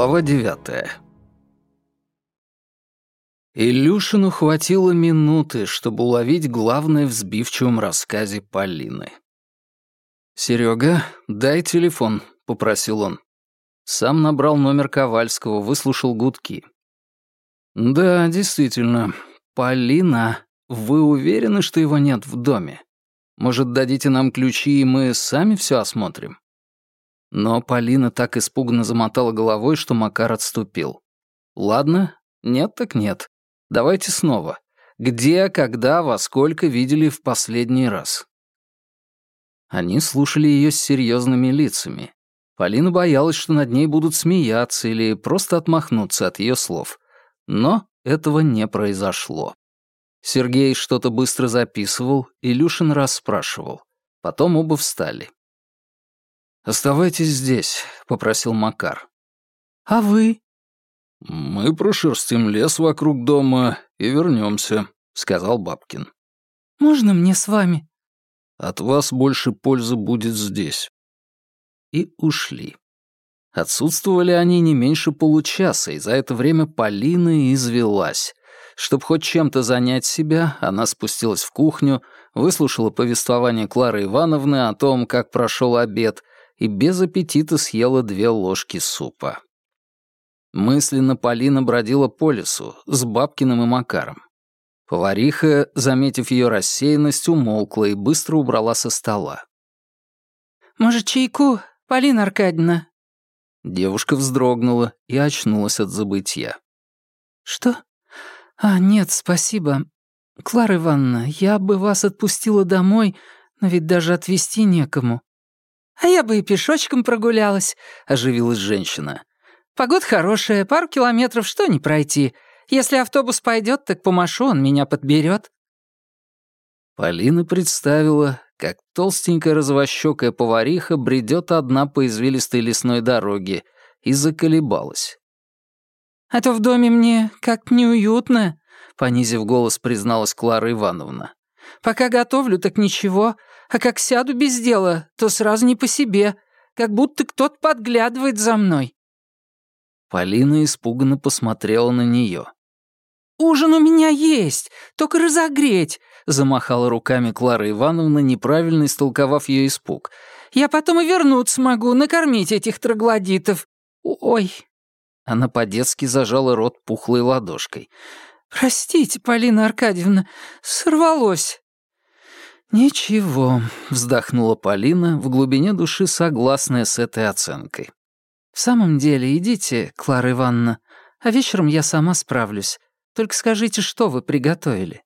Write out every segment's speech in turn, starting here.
Глава девятая. Илюшину хватило минуты, чтобы уловить главное в сбивчивом рассказе Полины. «Серега, дай телефон», — попросил он. Сам набрал номер Ковальского, выслушал гудки. «Да, действительно. Полина, вы уверены, что его нет в доме? Может, дадите нам ключи, и мы сами все осмотрим?» Но Полина так испуганно замотала головой, что Макар отступил. «Ладно, нет так нет. Давайте снова. Где, когда, во сколько видели в последний раз?» Они слушали ее с серьезными лицами. Полина боялась, что над ней будут смеяться или просто отмахнуться от ее слов. Но этого не произошло. Сергей что-то быстро записывал, Илюшин расспрашивал. Потом оба встали. «Оставайтесь здесь», — попросил Макар. «А вы?» «Мы прошерстим лес вокруг дома и вернемся, сказал Бабкин. «Можно мне с вами?» «От вас больше пользы будет здесь». И ушли. Отсутствовали они не меньше получаса, и за это время Полина извелась. Чтобы хоть чем-то занять себя, она спустилась в кухню, выслушала повествование Клары Ивановны о том, как прошел обед, и без аппетита съела две ложки супа. Мысленно Полина бродила по лесу с Бабкиным и Макаром. Повариха, заметив ее рассеянность, умолкла и быстро убрала со стола. «Может, чайку, Полина Аркадьевна?» Девушка вздрогнула и очнулась от забытья. «Что? А, нет, спасибо. Клара Ивановна, я бы вас отпустила домой, но ведь даже отвезти некому. «А я бы и пешочком прогулялась», — оживилась женщина. «Погода хорошая, пару километров что не пройти. Если автобус пойдет, так помашу, он меня подберет». Полина представила, как толстенькая развощёкая повариха бредет одна по извилистой лесной дороге, и заколебалась. «А то в доме мне как неуютно», — понизив голос, призналась Клара Ивановна. «Пока готовлю, так ничего, а как сяду без дела, то сразу не по себе, как будто кто-то подглядывает за мной». Полина испуганно посмотрела на нее. «Ужин у меня есть, только разогреть», — замахала руками Клара Ивановна, неправильно истолковав ее испуг. «Я потом и вернуться могу, накормить этих троглодитов. Ой!» Она по-детски зажала рот пухлой ладошкой. «Простите, Полина Аркадьевна, сорвалось». «Ничего», — вздохнула Полина, в глубине души согласная с этой оценкой. «В самом деле, идите, Клара Ивановна, а вечером я сама справлюсь. Только скажите, что вы приготовили».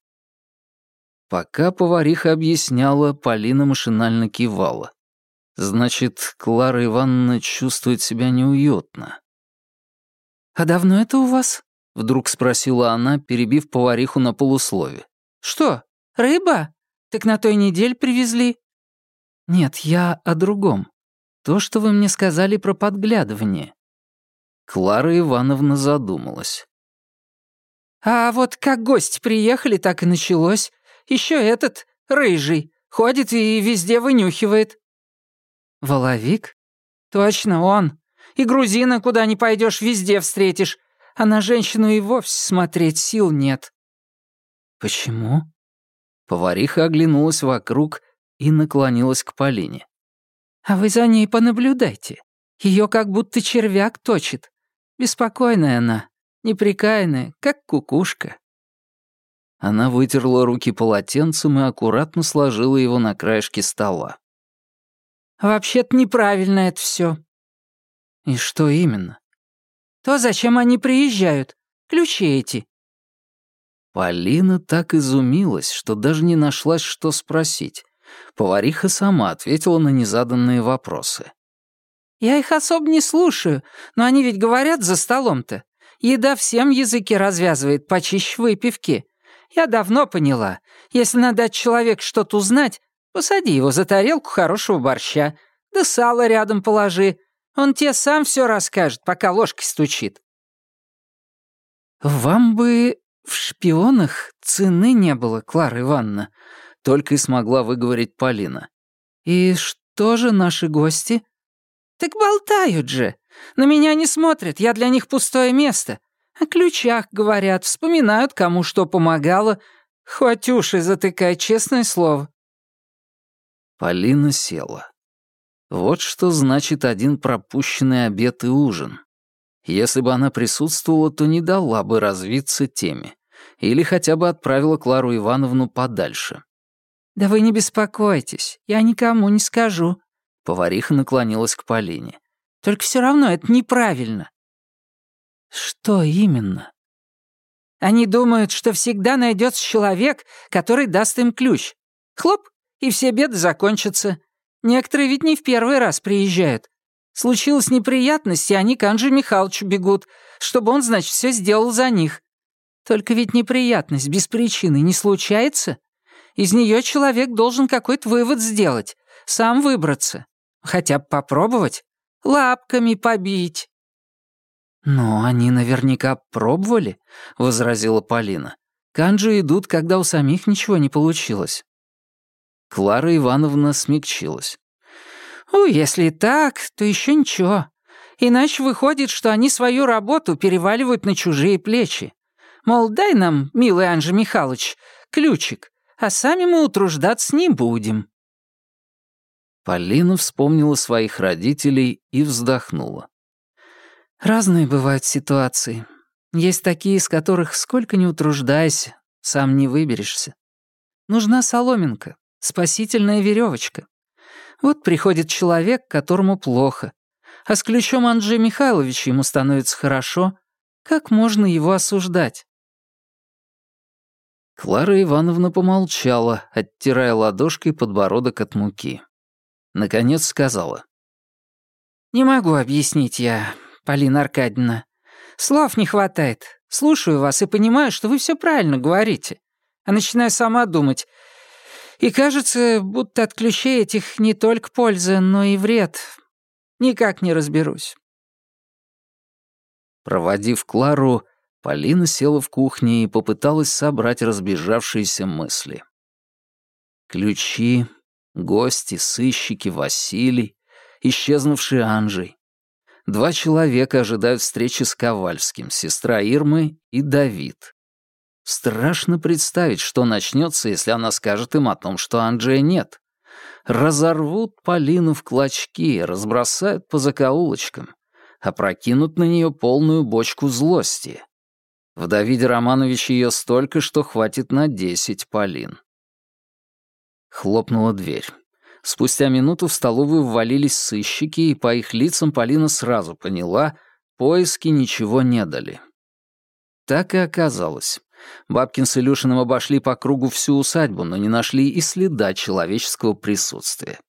Пока повариха объясняла, Полина машинально кивала. «Значит, Клара Ивановна чувствует себя неуютно». «А давно это у вас?» — вдруг спросила она, перебив повариху на полуслове. «Что, рыба?» Так на той неделе привезли?» «Нет, я о другом. То, что вы мне сказали про подглядывание». Клара Ивановна задумалась. «А вот как гости приехали, так и началось. Еще этот, рыжий, ходит и везде вынюхивает». «Воловик?» «Точно он. И грузина, куда не пойдешь, везде встретишь. А на женщину и вовсе смотреть сил нет». «Почему?» Повариха оглянулась вокруг и наклонилась к Полине. «А вы за ней понаблюдайте. Ее как будто червяк точит. Беспокойная она, неприкаянная, как кукушка». Она вытерла руки полотенцем и аккуратно сложила его на краешке стола. «Вообще-то неправильно это все. «И что именно?» «То, зачем они приезжают. Ключи эти. Полина так изумилась, что даже не нашлась, что спросить. Повариха сама ответила на незаданные вопросы. «Я их особо не слушаю, но они ведь говорят за столом-то. Еда всем языки развязывает, почище выпивки. Я давно поняла, если надо от человека что-то узнать, посади его за тарелку хорошего борща, да сало рядом положи. Он тебе сам все расскажет, пока ложкой стучит». «Вам бы «В шпионах цены не было, Клара Ивановна», — только и смогла выговорить Полина. «И что же наши гости?» «Так болтают же. На меня не смотрят, я для них пустое место. О ключах говорят, вспоминают, кому что помогало. Хоть уши затыкай, честное слово». Полина села. Вот что значит один пропущенный обед и ужин. Если бы она присутствовала, то не дала бы развиться теме. Или хотя бы отправила Клару Ивановну подальше. «Да вы не беспокойтесь, я никому не скажу». Повариха наклонилась к Полине. «Только все равно это неправильно». «Что именно?» «Они думают, что всегда найдется человек, который даст им ключ. Хлоп, и все беды закончатся. Некоторые ведь не в первый раз приезжают. Случилась неприятность, и они к Анже Михайловичу бегут, чтобы он, значит, все сделал за них. Только ведь неприятность без причины не случается. Из нее человек должен какой-то вывод сделать, сам выбраться. Хотя бы попробовать. Лапками побить. «Но они наверняка пробовали», — возразила Полина. «Канджи идут, когда у самих ничего не получилось». Клара Ивановна смягчилась. «Ну, если так, то еще ничего. Иначе выходит, что они свою работу переваливают на чужие плечи. Мол, дай нам, милый Анжи Михайлович, ключик, а сами мы утруждаться не будем». Полина вспомнила своих родителей и вздохнула. «Разные бывают ситуации. Есть такие, из которых, сколько ни утруждайся, сам не выберешься. Нужна соломинка, спасительная веревочка. Вот приходит человек, которому плохо. А с ключом Анджея Михайловича ему становится хорошо. Как можно его осуждать? Клара Ивановна помолчала, оттирая ладошкой подбородок от муки. Наконец сказала. «Не могу объяснить я, Полина Аркадьевна. Слов не хватает. Слушаю вас и понимаю, что вы все правильно говорите. А начинаю сама думать, и кажется, будто от ключей этих не только польза, но и вред. Никак не разберусь. Проводив Клару, Полина села в кухне и попыталась собрать разбежавшиеся мысли. Ключи, гости, сыщики, Василий, исчезнувший Анжей. Два человека ожидают встречи с Ковальским, сестра Ирмы и Давид. Страшно представить, что начнется, если она скажет им о том, что Анджея нет. Разорвут Полину в клочки, разбросают по закоулочкам, опрокинут на нее полную бочку злости. В Давиде Романовиче ее столько, что хватит на десять Полин. Хлопнула дверь. Спустя минуту в столовую ввалились сыщики, и по их лицам Полина сразу поняла, поиски ничего не дали. Так и оказалось. Бабкин с Илюшиным обошли по кругу всю усадьбу, но не нашли и следа человеческого присутствия.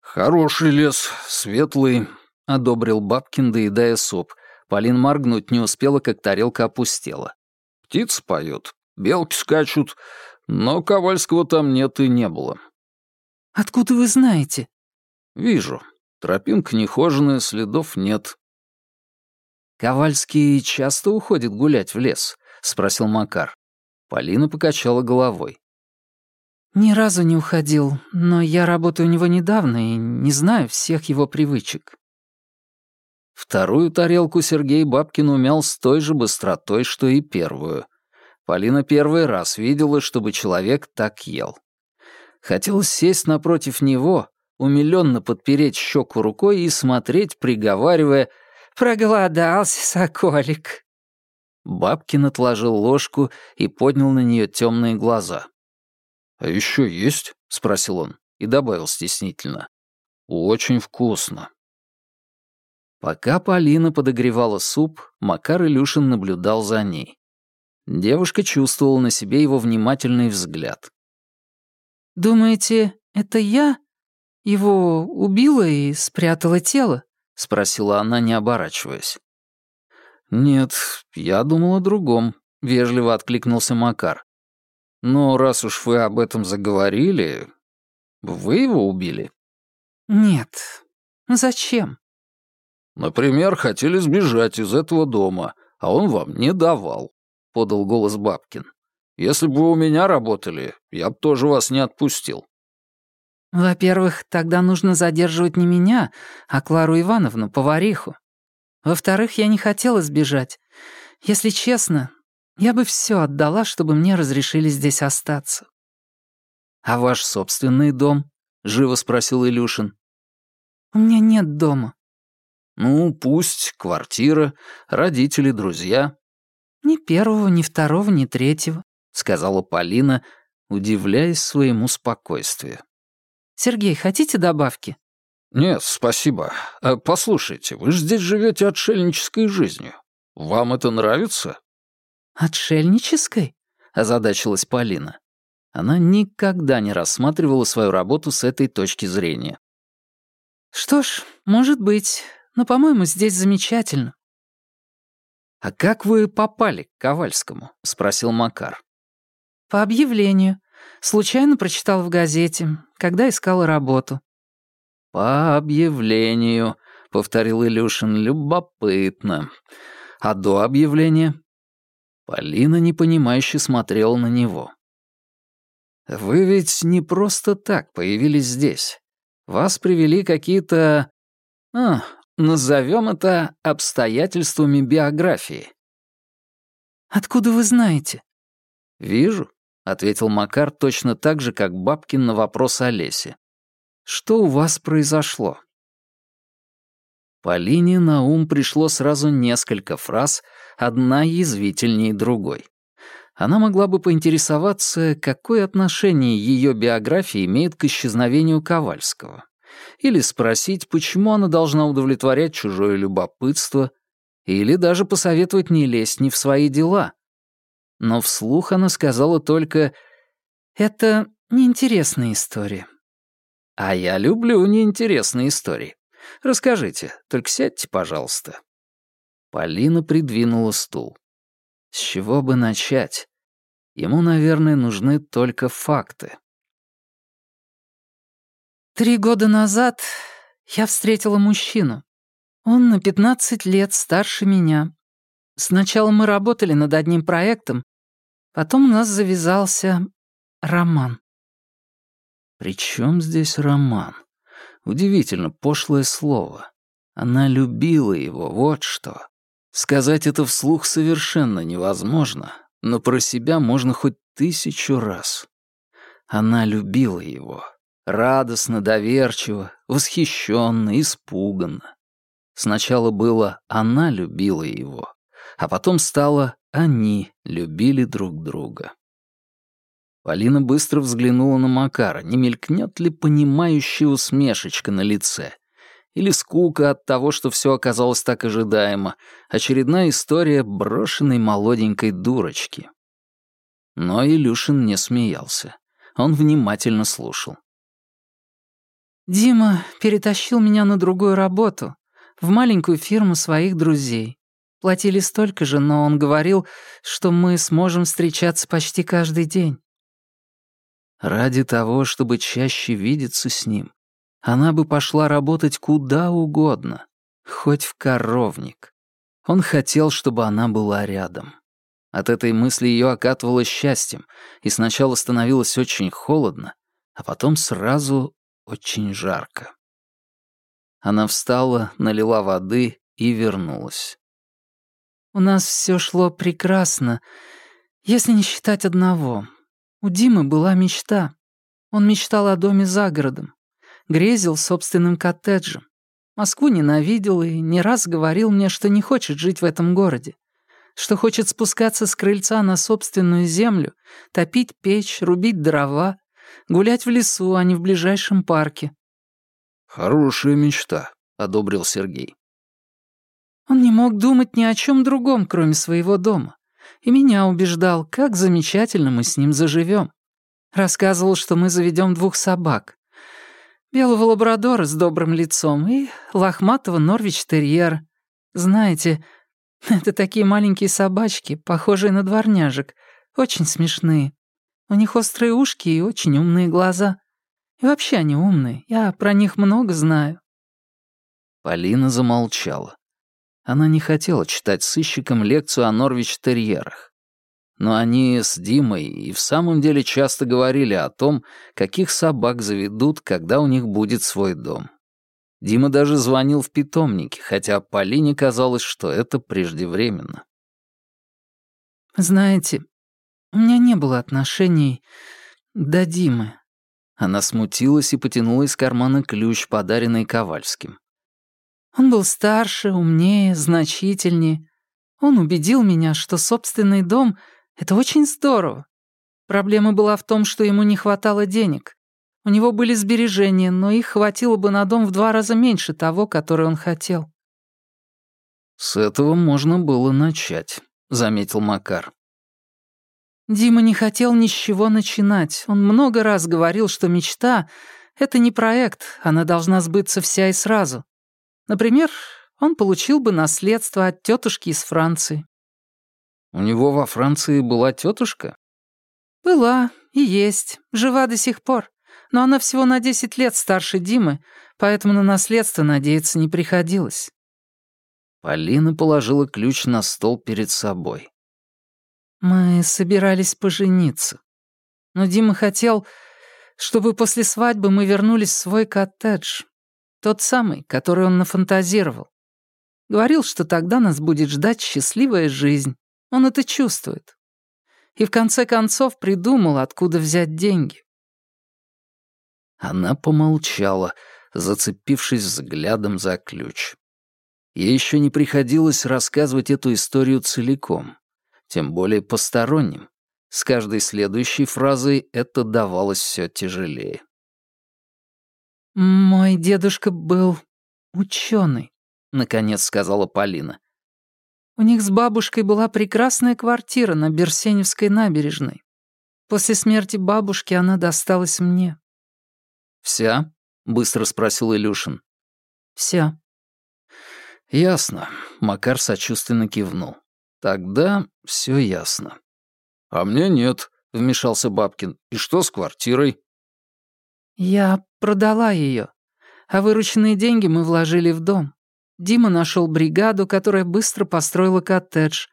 «Хороший лес, светлый», — одобрил Бабкин, доедая суп. Полин моргнуть не успела, как тарелка опустела. Птицы поют, белки скачут, но Ковальского там нет и не было». «Откуда вы знаете?» «Вижу. Тропинка нехоженая, следов нет». «Ковальский часто уходит гулять в лес?» — спросил Макар. Полина покачала головой. «Ни разу не уходил, но я работаю у него недавно и не знаю всех его привычек». Вторую тарелку Сергей Бабкин умял с той же быстротой, что и первую. Полина первый раз видела, чтобы человек так ел. Хотелось сесть напротив него, умилённо подпереть щеку рукой и смотреть, приговаривая «Проголодался, соколик». Бабкин отложил ложку и поднял на нее темные глаза. «А еще есть?» — спросил он и добавил стеснительно. «Очень вкусно». Пока Полина подогревала суп, Макар Илюшин наблюдал за ней. Девушка чувствовала на себе его внимательный взгляд. «Думаете, это я? Его убила и спрятала тело?» — спросила она, не оборачиваясь. «Нет, я думал о другом», — вежливо откликнулся Макар. «Но раз уж вы об этом заговорили, вы его убили?» «Нет. Зачем?» «Например, хотели сбежать из этого дома, а он вам не давал», — подал голос Бабкин. «Если бы вы у меня работали, я бы тоже вас не отпустил». «Во-первых, тогда нужно задерживать не меня, а Клару Ивановну, повариху», во-вторых, я не хотела сбежать. Если честно, я бы все отдала, чтобы мне разрешили здесь остаться». «А ваш собственный дом?» — живо спросил Илюшин. «У меня нет дома». «Ну, пусть, квартира, родители, друзья». «Ни первого, ни второго, ни третьего», — сказала Полина, удивляясь своему спокойствию. «Сергей, хотите добавки?» «Нет, спасибо. А, послушайте, вы же здесь живете отшельнической жизнью. Вам это нравится?» «Отшельнической?» — озадачилась Полина. Она никогда не рассматривала свою работу с этой точки зрения. «Что ж, может быть, но, по-моему, здесь замечательно». «А как вы попали к Ковальскому?» — спросил Макар. «По объявлению. Случайно прочитал в газете, когда искала работу. «По объявлению», — повторил Илюшин, — «любопытно. А до объявления?» Полина непонимающе смотрела на него. «Вы ведь не просто так появились здесь. Вас привели какие-то... А, назовем это обстоятельствами биографии». «Откуда вы знаете?» «Вижу», — ответил Макар точно так же, как Бабкин на вопрос Олеси. Что у вас произошло?» Полине на ум пришло сразу несколько фраз, одна язвительнее другой. Она могла бы поинтересоваться, какое отношение ее биография имеет к исчезновению Ковальского. Или спросить, почему она должна удовлетворять чужое любопытство, или даже посоветовать не лезть не в свои дела. Но вслух она сказала только «Это неинтересная история». А я люблю неинтересные истории. Расскажите, только сядьте, пожалуйста». Полина придвинула стул. С чего бы начать? Ему, наверное, нужны только факты. Три года назад я встретила мужчину. Он на 15 лет старше меня. Сначала мы работали над одним проектом, потом у нас завязался роман. Причем здесь роман? Удивительно пошлое слово. Она любила его, вот что. Сказать это вслух совершенно невозможно, но про себя можно хоть тысячу раз. Она любила его. Радостно, доверчиво, восхищенно, испуганно. Сначала было «она любила его», а потом стало «они любили друг друга». Полина быстро взглянула на Макара, не мелькнет ли понимающая усмешечка на лице. Или скука от того, что все оказалось так ожидаемо. Очередная история брошенной молоденькой дурочки. Но Илюшин не смеялся. Он внимательно слушал. «Дима перетащил меня на другую работу, в маленькую фирму своих друзей. Платили столько же, но он говорил, что мы сможем встречаться почти каждый день. Ради того, чтобы чаще видеться с ним, она бы пошла работать куда угодно, хоть в коровник. Он хотел, чтобы она была рядом. От этой мысли ее окатывало счастьем, и сначала становилось очень холодно, а потом сразу очень жарко. Она встала, налила воды и вернулась. «У нас все шло прекрасно, если не считать одного», у Димы была мечта. Он мечтал о доме за городом. Грезил собственным коттеджем. Москву ненавидел и не раз говорил мне, что не хочет жить в этом городе. Что хочет спускаться с крыльца на собственную землю, топить печь, рубить дрова, гулять в лесу, а не в ближайшем парке. «Хорошая мечта», — одобрил Сергей. Он не мог думать ни о чем другом, кроме своего дома и меня убеждал, как замечательно мы с ним заживем. Рассказывал, что мы заведем двух собак. Белого лабрадора с добрым лицом и лохматого норвич-терьера. Знаете, это такие маленькие собачки, похожие на дворняжек, очень смешные. У них острые ушки и очень умные глаза. И вообще они умные, я про них много знаю». Полина замолчала. Она не хотела читать сыщикам лекцию о Норвич-терьерах. Но они с Димой и в самом деле часто говорили о том, каких собак заведут, когда у них будет свой дом. Дима даже звонил в питомники, хотя Полине казалось, что это преждевременно. «Знаете, у меня не было отношений до Димы». Она смутилась и потянула из кармана ключ, подаренный Ковальским. Он был старше, умнее, значительнее. Он убедил меня, что собственный дом — это очень здорово. Проблема была в том, что ему не хватало денег. У него были сбережения, но их хватило бы на дом в два раза меньше того, который он хотел. «С этого можно было начать», — заметил Макар. Дима не хотел ни с чего начинать. Он много раз говорил, что мечта — это не проект, она должна сбыться вся и сразу. Например, он получил бы наследство от тетушки из Франции. У него во Франции была тетушка? Была и есть, жива до сих пор. Но она всего на 10 лет старше Димы, поэтому на наследство надеяться не приходилось. Полина положила ключ на стол перед собой. Мы собирались пожениться. Но Дима хотел, чтобы после свадьбы мы вернулись в свой коттедж, тот самый, который он нафантазировал. Говорил, что тогда нас будет ждать счастливая жизнь. Он это чувствует. И в конце концов придумал, откуда взять деньги. Она помолчала, зацепившись взглядом за ключ. Ей еще не приходилось рассказывать эту историю целиком, тем более посторонним. С каждой следующей фразой это давалось все тяжелее. «Мой дедушка был ученый», — наконец сказала Полина. «У них с бабушкой была прекрасная квартира на Берсеневской набережной. После смерти бабушки она досталась мне». «Вся?» — быстро спросил Илюшин. «Вся». «Ясно», — Макар сочувственно кивнул. «Тогда все ясно». «А мне нет», — вмешался Бабкин. «И что с квартирой?» «Я Продала ее. А вырученные деньги мы вложили в дом. Дима нашел бригаду, которая быстро построила коттедж.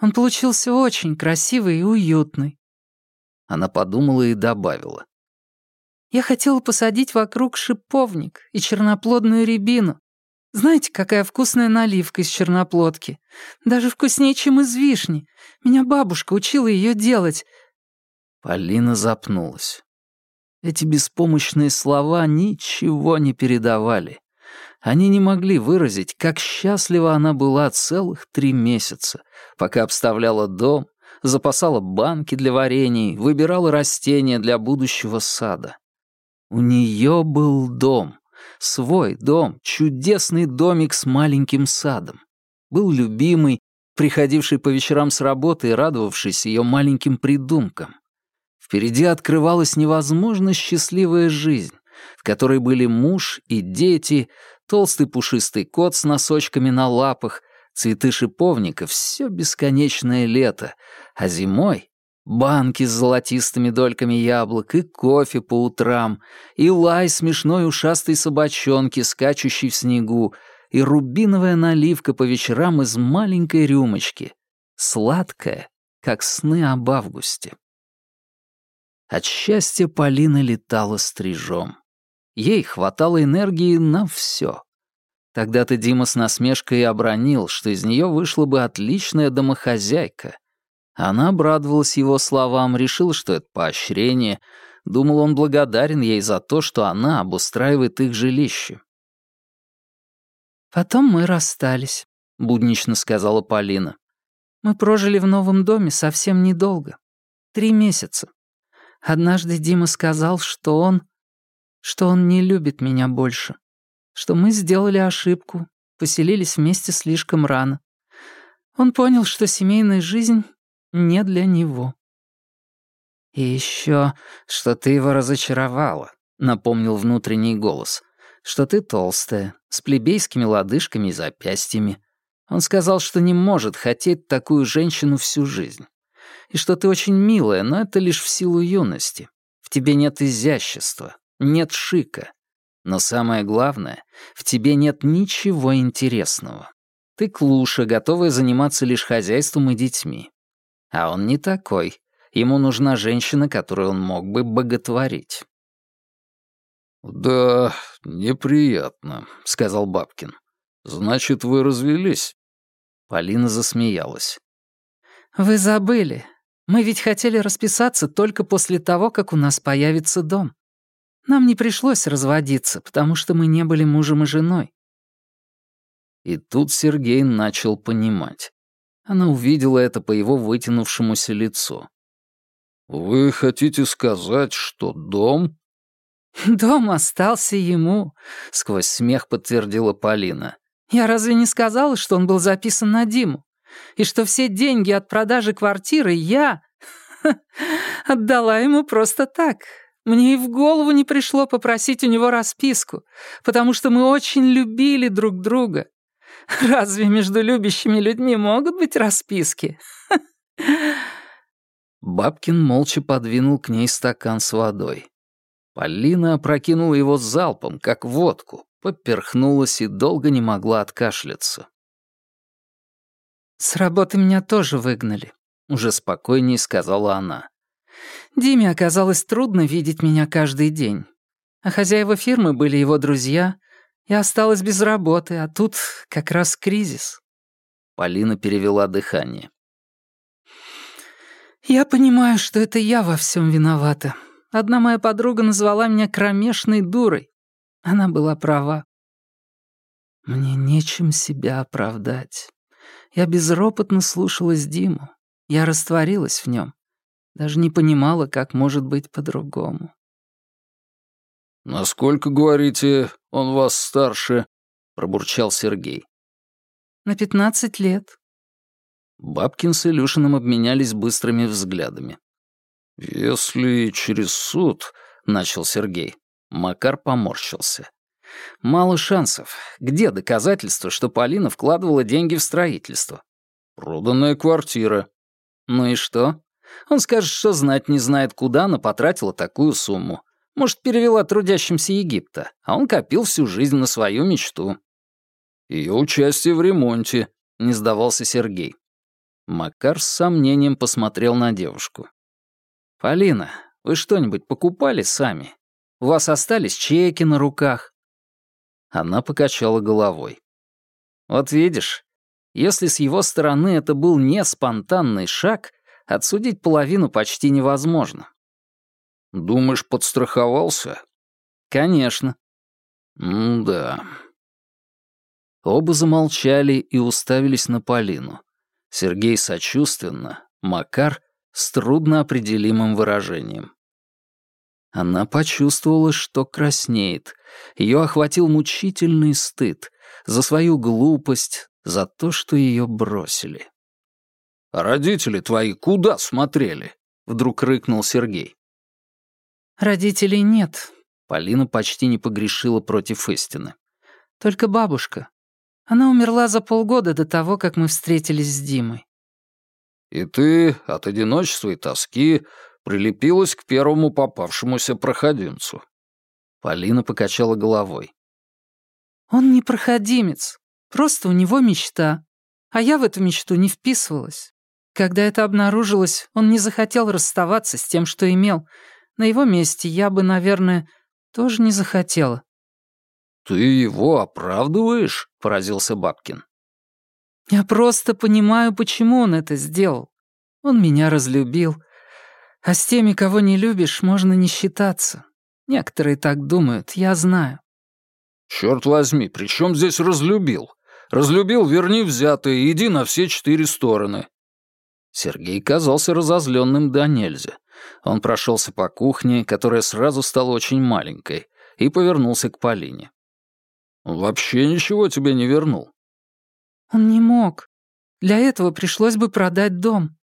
Он получился очень красивый и уютный. Она подумала и добавила. Я хотела посадить вокруг шиповник и черноплодную рябину. Знаете, какая вкусная наливка из черноплодки? Даже вкуснее, чем из вишни. Меня бабушка учила ее делать. Полина запнулась. Эти беспомощные слова ничего не передавали. Они не могли выразить, как счастлива она была целых три месяца, пока обставляла дом, запасала банки для варений, выбирала растения для будущего сада. У нее был дом, свой дом, чудесный домик с маленьким садом. Был любимый, приходивший по вечерам с работы и радовавшись ее маленьким придумкам. Впереди открывалась невозможно счастливая жизнь, в которой были муж и дети, толстый пушистый кот с носочками на лапах, цветы шиповника, все бесконечное лето, а зимой — банки с золотистыми дольками яблок и кофе по утрам, и лай смешной ушастой собачонки, скачущей в снегу, и рубиновая наливка по вечерам из маленькой рюмочки, сладкая, как сны об августе. От счастья Полина летала стрижом. Ей хватало энергии на все. Тогда-то Дима с насмешкой обронил, что из нее вышла бы отличная домохозяйка. Она обрадовалась его словам, решил, что это поощрение. Думал, он благодарен ей за то, что она обустраивает их жилище. «Потом мы расстались», — буднично сказала Полина. «Мы прожили в новом доме совсем недолго. Три месяца. Однажды Дима сказал, что он... что он не любит меня больше. Что мы сделали ошибку, поселились вместе слишком рано. Он понял, что семейная жизнь не для него. «И еще, что ты его разочаровала», — напомнил внутренний голос. «Что ты толстая, с плебейскими лодыжками и запястьями. Он сказал, что не может хотеть такую женщину всю жизнь и что ты очень милая, но это лишь в силу юности. В тебе нет изящества, нет шика. Но самое главное, в тебе нет ничего интересного. Ты клуша, готовая заниматься лишь хозяйством и детьми. А он не такой. Ему нужна женщина, которую он мог бы боготворить. «Да, неприятно», — сказал Бабкин. «Значит, вы развелись?» Полина засмеялась. «Вы забыли. Мы ведь хотели расписаться только после того, как у нас появится дом. Нам не пришлось разводиться, потому что мы не были мужем и женой». И тут Сергей начал понимать. Она увидела это по его вытянувшемуся лицу. «Вы хотите сказать, что дом?» «Дом остался ему», — сквозь смех подтвердила Полина. «Я разве не сказала, что он был записан на Диму? и что все деньги от продажи квартиры я отдала ему просто так. Мне и в голову не пришло попросить у него расписку, потому что мы очень любили друг друга. Разве между любящими людьми могут быть расписки? Бабкин молча подвинул к ней стакан с водой. Полина опрокинула его залпом, как водку, поперхнулась и долго не могла откашляться. «С работы меня тоже выгнали», — уже спокойнее сказала она. «Диме оказалось трудно видеть меня каждый день. А хозяева фирмы были его друзья. Я осталась без работы, а тут как раз кризис». Полина перевела дыхание. «Я понимаю, что это я во всем виновата. Одна моя подруга назвала меня кромешной дурой. Она была права. Мне нечем себя оправдать». Я безропотно слушалась Диму. Я растворилась в нем. Даже не понимала, как может быть по-другому. «Насколько, говорите, он вас старше?» — пробурчал Сергей. «На пятнадцать лет». Бабкин с Илюшиным обменялись быстрыми взглядами. «Если через суд...» — начал Сергей. Макар поморщился. Мало шансов. Где доказательства, что Полина вкладывала деньги в строительство? Проданная квартира. Ну и что? Он скажет, что знать не знает, куда она потратила такую сумму. Может, перевела трудящимся Египта, а он копил всю жизнь на свою мечту. Ее участие в ремонте, не сдавался Сергей. Макар с сомнением посмотрел на девушку. «Полина, вы что-нибудь покупали сами? У вас остались чеки на руках? Она покачала головой. «Вот видишь, если с его стороны это был не спонтанный шаг, отсудить половину почти невозможно». «Думаешь, подстраховался?» «Конечно». М «Да». Оба замолчали и уставились на Полину. Сергей сочувственно, Макар — с трудноопределимым выражением. Она почувствовала, что краснеет. Ее охватил мучительный стыд за свою глупость, за то, что ее бросили. «Родители твои куда смотрели?» — вдруг рыкнул Сергей. «Родителей нет», — Полина почти не погрешила против истины. «Только бабушка. Она умерла за полгода до того, как мы встретились с Димой». «И ты от одиночества и тоски прилепилась к первому попавшемуся проходимцу. Полина покачала головой. «Он не проходимец, просто у него мечта, а я в эту мечту не вписывалась. Когда это обнаружилось, он не захотел расставаться с тем, что имел. На его месте я бы, наверное, тоже не захотела». «Ты его оправдываешь?» — поразился Бабкин. «Я просто понимаю, почему он это сделал. Он меня разлюбил, а с теми, кого не любишь, можно не считаться. Некоторые так думают, я знаю». Черт возьми, при чем здесь разлюбил? Разлюбил, верни взятое, иди на все четыре стороны». Сергей казался разозленным до нельзя. Он прошелся по кухне, которая сразу стала очень маленькой, и повернулся к Полине. «Вообще ничего тебе не вернул». «Он не мог. Для этого пришлось бы продать дом.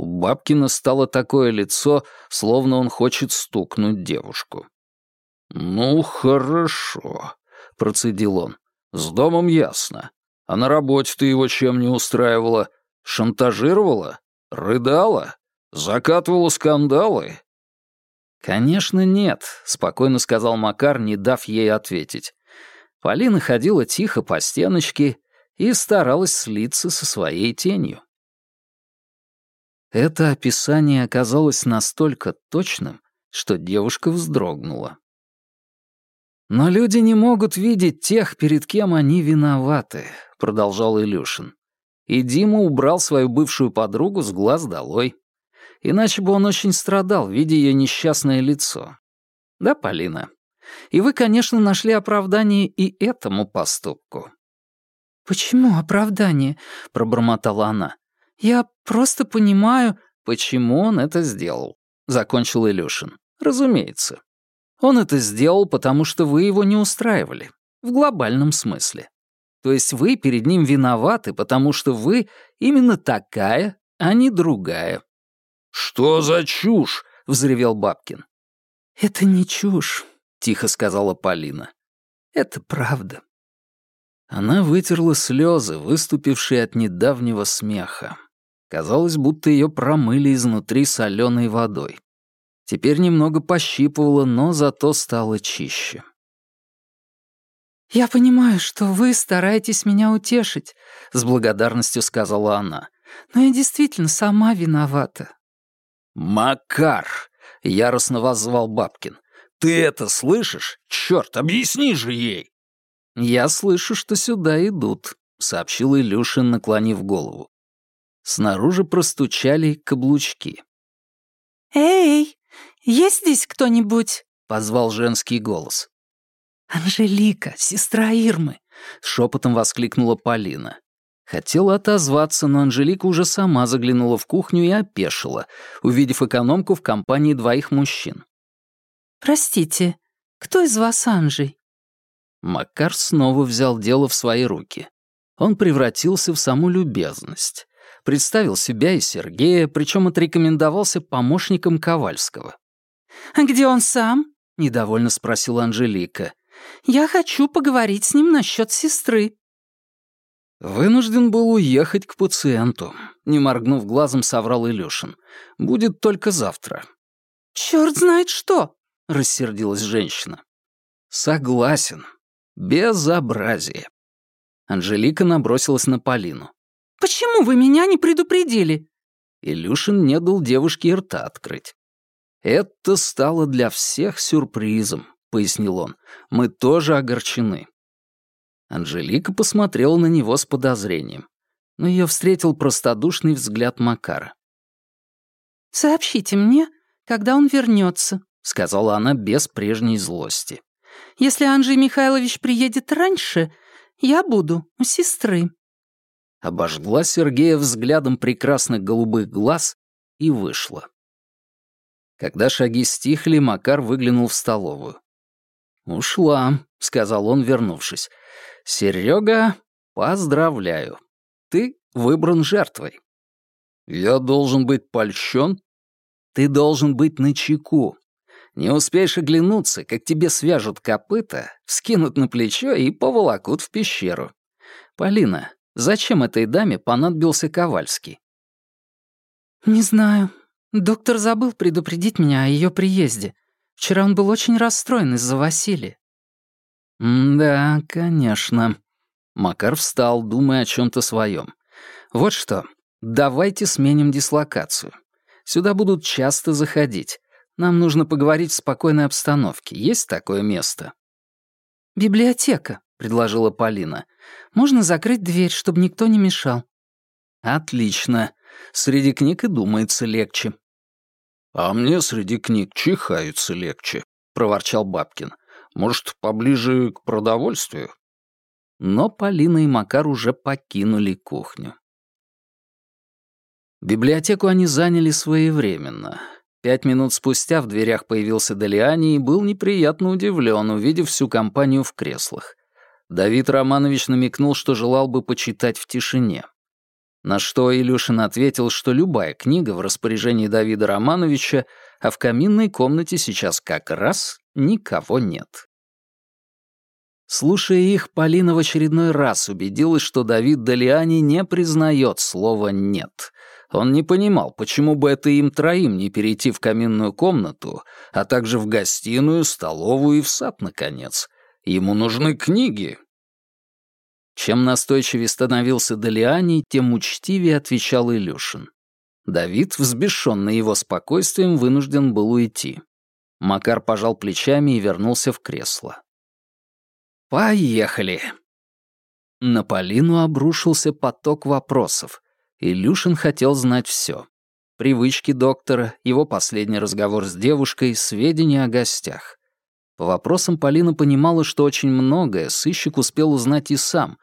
У Бабкина стало такое лицо, словно он хочет стукнуть девушку. «Ну, хорошо», — процедил он. «С домом ясно. А на работе ты его чем не устраивала? Шантажировала? Рыдала? Закатывала скандалы?» «Конечно, нет», — спокойно сказал Макар, не дав ей ответить. Полина ходила тихо по стеночке и старалась слиться со своей тенью. Это описание оказалось настолько точным, что девушка вздрогнула. «Но люди не могут видеть тех, перед кем они виноваты», — продолжал Илюшин. И Дима убрал свою бывшую подругу с глаз долой. Иначе бы он очень страдал, видя ее несчастное лицо. Да, Полина? И вы, конечно, нашли оправдание и этому поступку. «Почему оправдание?» — пробормотала она. «Я просто понимаю...» «Почему он это сделал?» — закончил Илюшин. «Разумеется. Он это сделал, потому что вы его не устраивали. В глобальном смысле. То есть вы перед ним виноваты, потому что вы именно такая, а не другая». «Что за чушь?» — взревел Бабкин. «Это не чушь», — тихо сказала Полина. «Это правда». Она вытерла слезы, выступившие от недавнего смеха. Казалось, будто ее промыли изнутри соленой водой. Теперь немного пощипывало, но зато стало чище. «Я понимаю, что вы стараетесь меня утешить», — с благодарностью сказала она. «Но я действительно сама виновата». «Макар!» — яростно воззвал Бабкин. «Ты это слышишь? Черт, объясни же ей!» «Я слышу, что сюда идут», — сообщил Илюшин, наклонив голову. Снаружи простучали каблучки. «Эй, есть здесь кто-нибудь?» — позвал женский голос. «Анжелика, сестра Ирмы!» — шепотом воскликнула Полина. Хотела отозваться, но Анжелика уже сама заглянула в кухню и опешила, увидев экономку в компании двоих мужчин. «Простите, кто из вас Анжей?» Макар снова взял дело в свои руки. Он превратился в саму любезность представил себя и Сергея, причем отрекомендовался помощником Ковальского. «А где он сам?» — недовольно спросила Анжелика. «Я хочу поговорить с ним насчет сестры». Вынужден был уехать к пациенту. Не моргнув глазом, соврал Илюшин. «Будет только завтра». «Чёрт знает что!» — рассердилась женщина. «Согласен. Безобразие». Анжелика набросилась на Полину. Почему вы меня не предупредили?» Илюшин не дал девушке рта открыть. «Это стало для всех сюрпризом», — пояснил он. «Мы тоже огорчены». Анжелика посмотрела на него с подозрением, но ее встретил простодушный взгляд Макара. «Сообщите мне, когда он вернется», — сказала она без прежней злости. «Если Анжей Михайлович приедет раньше, я буду у сестры» обожгла Сергея взглядом прекрасных голубых глаз и вышла. Когда шаги стихли, Макар выглянул в столовую. «Ушла», — сказал он, вернувшись. «Серега, поздравляю. Ты выбран жертвой». «Я должен быть польщен?» «Ты должен быть на чеку. Не успеешь оглянуться, как тебе свяжут копыта, скинут на плечо и поволокут в пещеру. Полина, Зачем этой даме понадобился Ковальский? «Не знаю. Доктор забыл предупредить меня о ее приезде. Вчера он был очень расстроен из-за Василия». «Да, конечно». Макар встал, думая о чем то своем. «Вот что, давайте сменим дислокацию. Сюда будут часто заходить. Нам нужно поговорить в спокойной обстановке. Есть такое место?» «Библиотека», предложила Полина. «Можно закрыть дверь, чтобы никто не мешал». «Отлично. Среди книг и думается легче». «А мне среди книг чихаются легче», — проворчал Бабкин. «Может, поближе к продовольствию?» Но Полина и Макар уже покинули кухню. Библиотеку они заняли своевременно. Пять минут спустя в дверях появился Делиани и был неприятно удивлен, увидев всю компанию в креслах. Давид Романович намекнул, что желал бы почитать в тишине. На что Илюшин ответил, что любая книга в распоряжении Давида Романовича, а в каминной комнате сейчас как раз никого нет. Слушая их, Полина в очередной раз убедилась, что Давид Далиани не признает слова «нет». Он не понимал, почему бы это им троим не перейти в каминную комнату, а также в гостиную, столовую и в сад, наконец — Ему нужны книги». Чем настойчивее становился Долиани, тем учтивее отвечал Илюшин. Давид, взбешенный его спокойствием, вынужден был уйти. Макар пожал плечами и вернулся в кресло. «Поехали!» На Полину обрушился поток вопросов. Илюшин хотел знать все. Привычки доктора, его последний разговор с девушкой, сведения о гостях. По вопросам Полина понимала, что очень многое сыщик успел узнать и сам,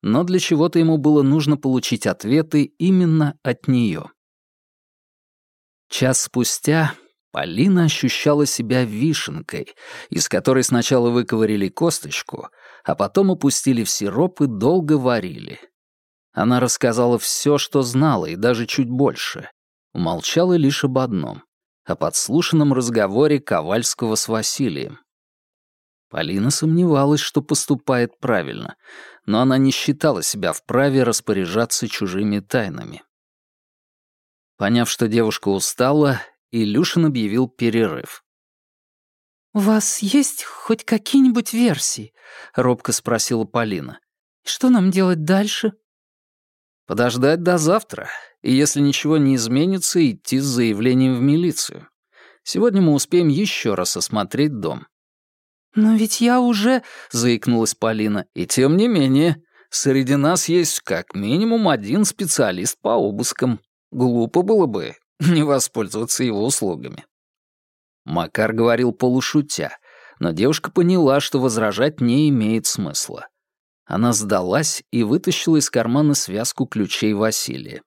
но для чего-то ему было нужно получить ответы именно от нее. Час спустя Полина ощущала себя вишенкой, из которой сначала выковырили косточку, а потом опустили в сироп и долго варили. Она рассказала все, что знала, и даже чуть больше. Умолчала лишь об одном — о подслушанном разговоре Ковальского с Василием. Полина сомневалась, что поступает правильно, но она не считала себя вправе распоряжаться чужими тайнами. Поняв, что девушка устала, Илюшин объявил перерыв. «У вас есть хоть какие-нибудь версии?» — робко спросила Полина. «Что нам делать дальше?» «Подождать до завтра, и если ничего не изменится, идти с заявлением в милицию. Сегодня мы успеем еще раз осмотреть дом». «Но ведь я уже...» — заикнулась Полина. «И тем не менее, среди нас есть как минимум один специалист по обыскам. Глупо было бы не воспользоваться его услугами». Макар говорил полушутя, но девушка поняла, что возражать не имеет смысла. Она сдалась и вытащила из кармана связку ключей Василия.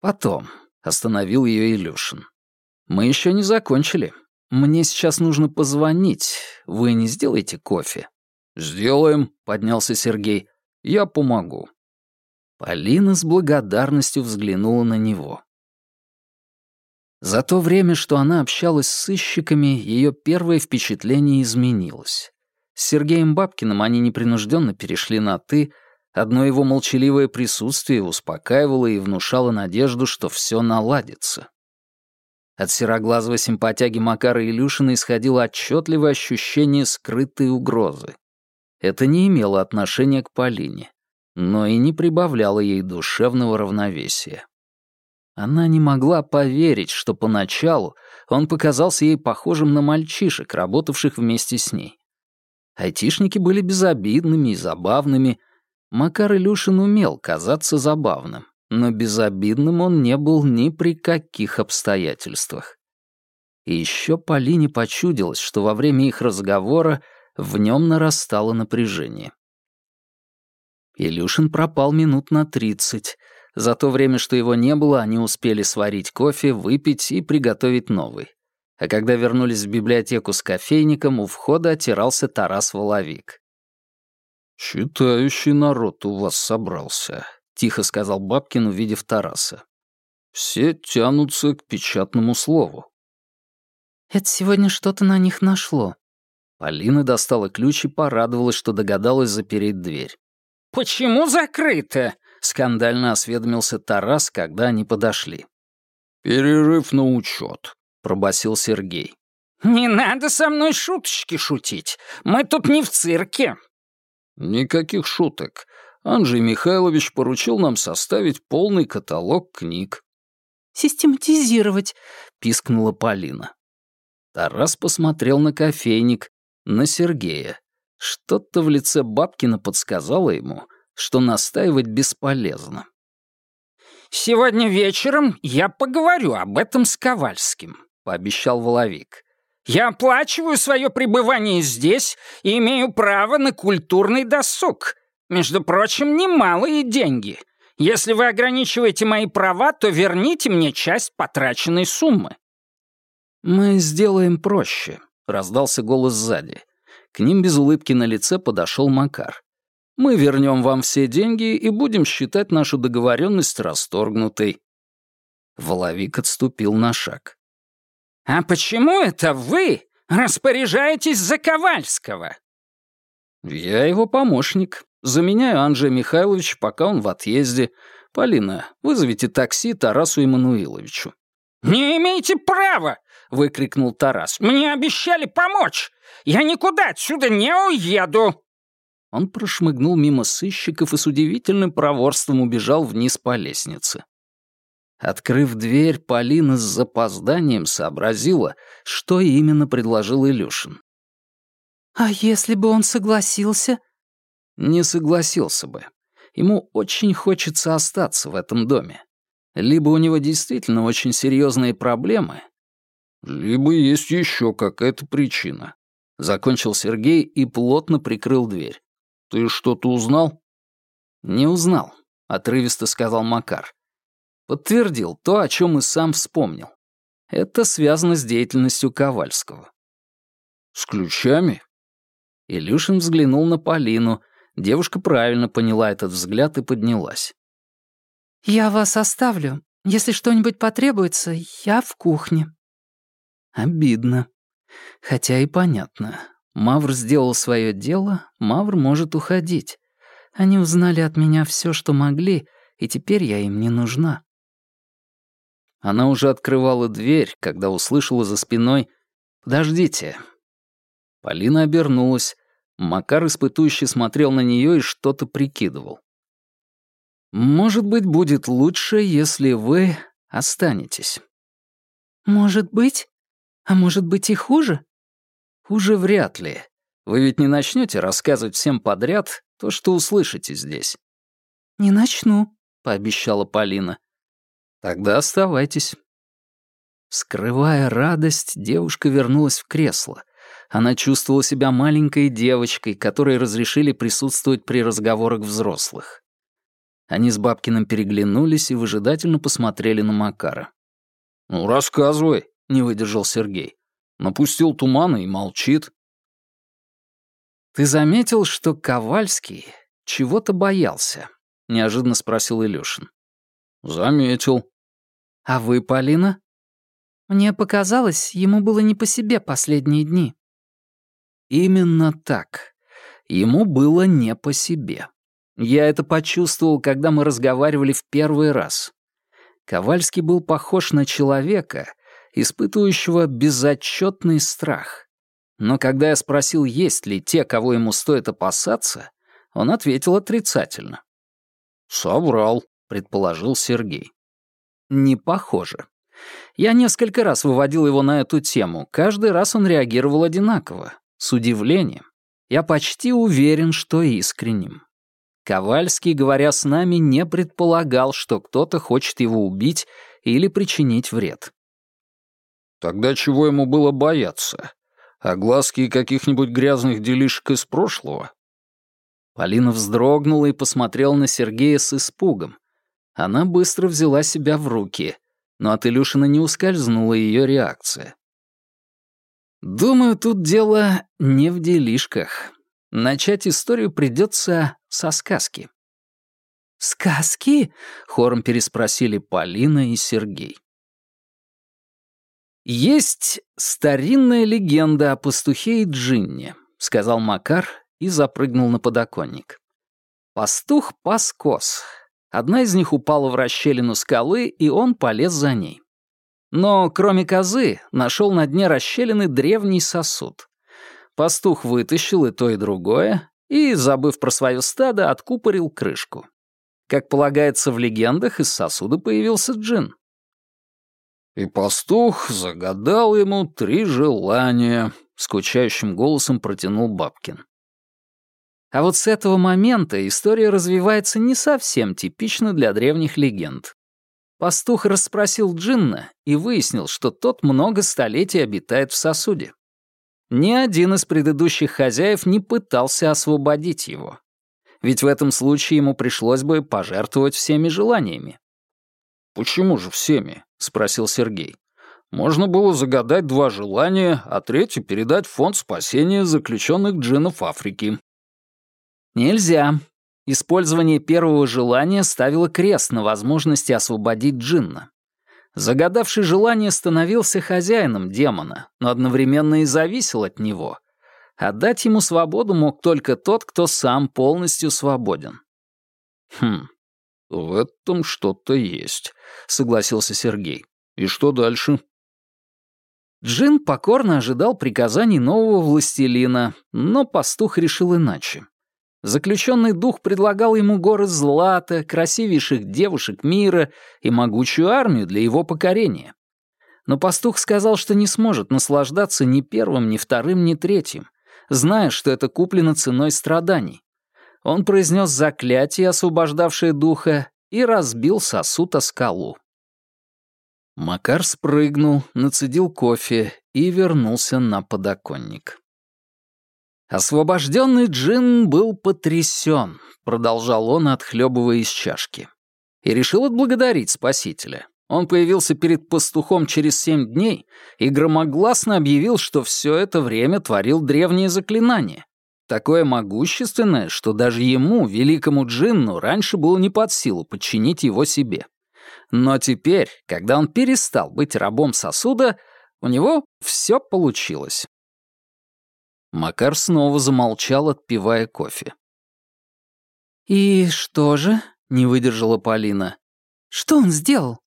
«Потом», — остановил ее Илюшин. «Мы еще не закончили. «Мне сейчас нужно позвонить. Вы не сделаете кофе?» «Сделаем», — поднялся Сергей. «Я помогу». Полина с благодарностью взглянула на него. За то время, что она общалась с сыщиками, ее первое впечатление изменилось. С Сергеем Бабкиным они непринужденно перешли на «ты», одно его молчаливое присутствие успокаивало и внушало надежду, что все наладится. От сероглазого симпатяги Макара Илюшина исходило отчетливое ощущение скрытой угрозы. Это не имело отношения к Полине, но и не прибавляло ей душевного равновесия. Она не могла поверить, что поначалу он показался ей похожим на мальчишек, работавших вместе с ней. Айтишники были безобидными и забавными. Макар Илюшин умел казаться забавным но безобидным он не был ни при каких обстоятельствах. И еще Полине почудилось, что во время их разговора в нем нарастало напряжение. Илюшин пропал минут на тридцать. За то время, что его не было, они успели сварить кофе, выпить и приготовить новый. А когда вернулись в библиотеку с кофейником, у входа отирался Тарас Воловик. «Читающий народ у вас собрался», — тихо сказал Бабкин, увидев Тараса. «Все тянутся к печатному слову». «Это сегодня что-то на них нашло». Полина достала ключ и порадовалась, что догадалась запереть дверь. «Почему закрыто?» — скандально осведомился Тарас, когда они подошли. «Перерыв на учет», — пробасил Сергей. «Не надо со мной шуточки шутить. Мы тут не в цирке». «Никаких шуток. Анджей Михайлович поручил нам составить полный каталог книг. «Систематизировать», — пискнула Полина. Тарас посмотрел на кофейник, на Сергея. Что-то в лице Бабкина подсказало ему, что настаивать бесполезно. «Сегодня вечером я поговорю об этом с Ковальским», — пообещал Воловик. «Я оплачиваю свое пребывание здесь и имею право на культурный досуг. Между прочим, немалые деньги. Если вы ограничиваете мои права, то верните мне часть потраченной суммы». «Мы сделаем проще», — раздался голос сзади. К ним без улыбки на лице подошел Макар. «Мы вернем вам все деньги и будем считать нашу договоренность расторгнутой». Воловик отступил на шаг. «А почему это вы распоряжаетесь за Ковальского?» «Я его помощник», Заменяю Анже Михайлович, пока он в отъезде. Полина, вызовите такси Тарасу Иммануиловичу». «Не имеете права!» — выкрикнул Тарас. «Мне обещали помочь! Я никуда отсюда не уеду!» Он прошмыгнул мимо сыщиков и с удивительным проворством убежал вниз по лестнице. Открыв дверь, Полина с запозданием сообразила, что именно предложил Илюшин. «А если бы он согласился?» не согласился бы. Ему очень хочется остаться в этом доме. Либо у него действительно очень серьезные проблемы, либо есть еще какая-то причина. Закончил Сергей и плотно прикрыл дверь. Ты что-то узнал? Не узнал, отрывисто сказал Макар. Подтвердил то, о чем и сам вспомнил. Это связано с деятельностью Ковальского. С ключами? Илюшин взглянул на Полину, Девушка правильно поняла этот взгляд и поднялась. «Я вас оставлю. Если что-нибудь потребуется, я в кухне». Обидно. Хотя и понятно. Мавр сделал свое дело, Мавр может уходить. Они узнали от меня все, что могли, и теперь я им не нужна. Она уже открывала дверь, когда услышала за спиной «Подождите». Полина обернулась. Макар испытующе смотрел на нее и что-то прикидывал. «Может быть, будет лучше, если вы останетесь». «Может быть? А может быть и хуже?» «Хуже вряд ли. Вы ведь не начнете рассказывать всем подряд то, что услышите здесь». «Не начну», — пообещала Полина. «Тогда оставайтесь». Скрывая радость, девушка вернулась в кресло — она чувствовала себя маленькой девочкой, которой разрешили присутствовать при разговорах взрослых. Они с Бабкиным переглянулись и выжидательно посмотрели на Макара. «Ну, рассказывай», — не выдержал Сергей. «Напустил тумана и молчит». «Ты заметил, что Ковальский чего-то боялся?» — неожиданно спросил Илюшин. «Заметил». «А вы, Полина?» «Мне показалось, ему было не по себе последние дни», Именно так. Ему было не по себе. Я это почувствовал, когда мы разговаривали в первый раз. Ковальский был похож на человека, испытывающего безотчетный страх. Но когда я спросил, есть ли те, кого ему стоит опасаться, он ответил отрицательно. «Соврал», — предположил Сергей. «Не похоже. Я несколько раз выводил его на эту тему, каждый раз он реагировал одинаково. С удивлением. Я почти уверен, что искренним. Ковальский, говоря с нами, не предполагал, что кто-то хочет его убить или причинить вред. Тогда чего ему было бояться? Огласки каких-нибудь грязных делишек из прошлого? Полина вздрогнула и посмотрела на Сергея с испугом. Она быстро взяла себя в руки, но от Илюшина не ускользнула ее реакция. Думаю, тут дело не в делишках. Начать историю придется со сказки. «Сказки?» — хором переспросили Полина и Сергей. «Есть старинная легенда о пастухе и джинне», — сказал Макар и запрыгнул на подоконник. Пастух пас коз. Одна из них упала в расщелину скалы, и он полез за ней. Но кроме козы нашел на дне расщелины древний сосуд. Пастух вытащил и то, и другое, и, забыв про свое стадо, откупорил крышку. Как полагается в легендах, из сосуда появился джин. «И пастух загадал ему три желания», — скучающим голосом протянул Бабкин. А вот с этого момента история развивается не совсем типично для древних легенд. Пастух расспросил Джинна и выяснил, что тот много столетий обитает в сосуде. Ни один из предыдущих хозяев не пытался освободить его. Ведь в этом случае ему пришлось бы пожертвовать всеми желаниями. «Почему же всеми?» — спросил Сергей. «Можно было загадать два желания, а третье — передать фонд спасения заключенных джинов Африки». «Нельзя», Использование первого желания ставило крест на возможности освободить Джинна. Загадавший желание становился хозяином демона, но одновременно и зависел от него. А Отдать ему свободу мог только тот, кто сам полностью свободен. «Хм, в этом что-то есть», — согласился Сергей. «И что дальше?» Джин покорно ожидал приказаний нового властелина, но пастух решил иначе. Заключенный дух предлагал ему горы злата, красивейших девушек мира и могучую армию для его покорения. Но пастух сказал, что не сможет наслаждаться ни первым, ни вторым, ни третьим, зная, что это куплено ценой страданий. Он произнес заклятие, освобождавшее духа, и разбил сосуд о скалу. Макар спрыгнул, нацедил кофе и вернулся на подоконник. Освобожденный Джин был потрясен, продолжал он, отхлебывая из чашки. И решил отблагодарить спасителя. Он появился перед пастухом через семь дней и громогласно объявил, что все это время творил древние заклинания. Такое могущественное, что даже ему, великому джинну, раньше было не под силу подчинить его себе. Но теперь, когда он перестал быть рабом сосуда, у него все получилось. Макар снова замолчал, отпивая кофе. «И что же?» — не выдержала Полина. «Что он сделал?»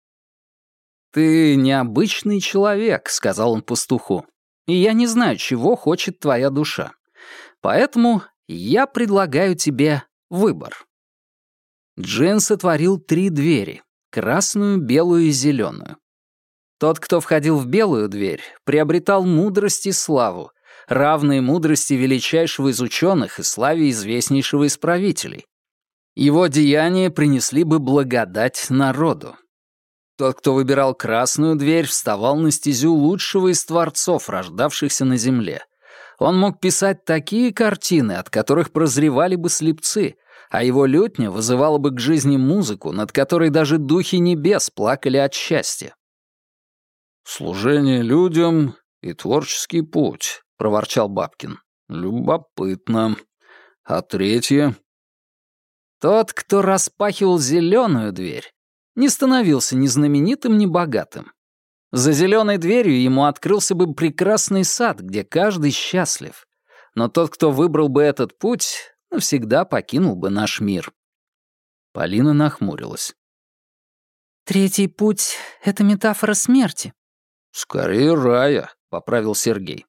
«Ты необычный человек», — сказал он пастуху. «И я не знаю, чего хочет твоя душа. Поэтому я предлагаю тебе выбор». Джин сотворил три двери — красную, белую и зеленую. Тот, кто входил в белую дверь, приобретал мудрость и славу, равные мудрости величайшего из ученых и славе известнейшего из правителей. Его деяния принесли бы благодать народу. Тот, кто выбирал красную дверь, вставал на стезю лучшего из творцов, рождавшихся на земле. Он мог писать такие картины, от которых прозревали бы слепцы, а его лютня вызывала бы к жизни музыку, над которой даже духи небес плакали от счастья. «Служение людям и творческий путь», — проворчал Бабкин. «Любопытно. А третье?» «Тот, кто распахивал зеленую дверь, не становился ни знаменитым, ни богатым. За зеленой дверью ему открылся бы прекрасный сад, где каждый счастлив. Но тот, кто выбрал бы этот путь, навсегда покинул бы наш мир». Полина нахмурилась. «Третий путь — это метафора смерти». «Скорее рая», — поправил Сергей.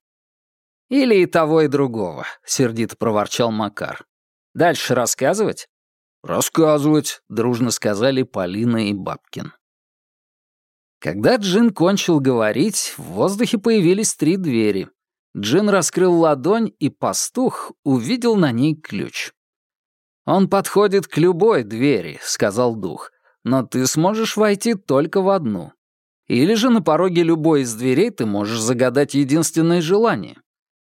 «Или и того, и другого», — сердито проворчал Макар. «Дальше рассказывать?» «Рассказывать», — дружно сказали Полина и Бабкин. Когда Джин кончил говорить, в воздухе появились три двери. Джин раскрыл ладонь, и пастух увидел на ней ключ. «Он подходит к любой двери», — сказал дух, «но ты сможешь войти только в одну. Или же на пороге любой из дверей ты можешь загадать единственное желание.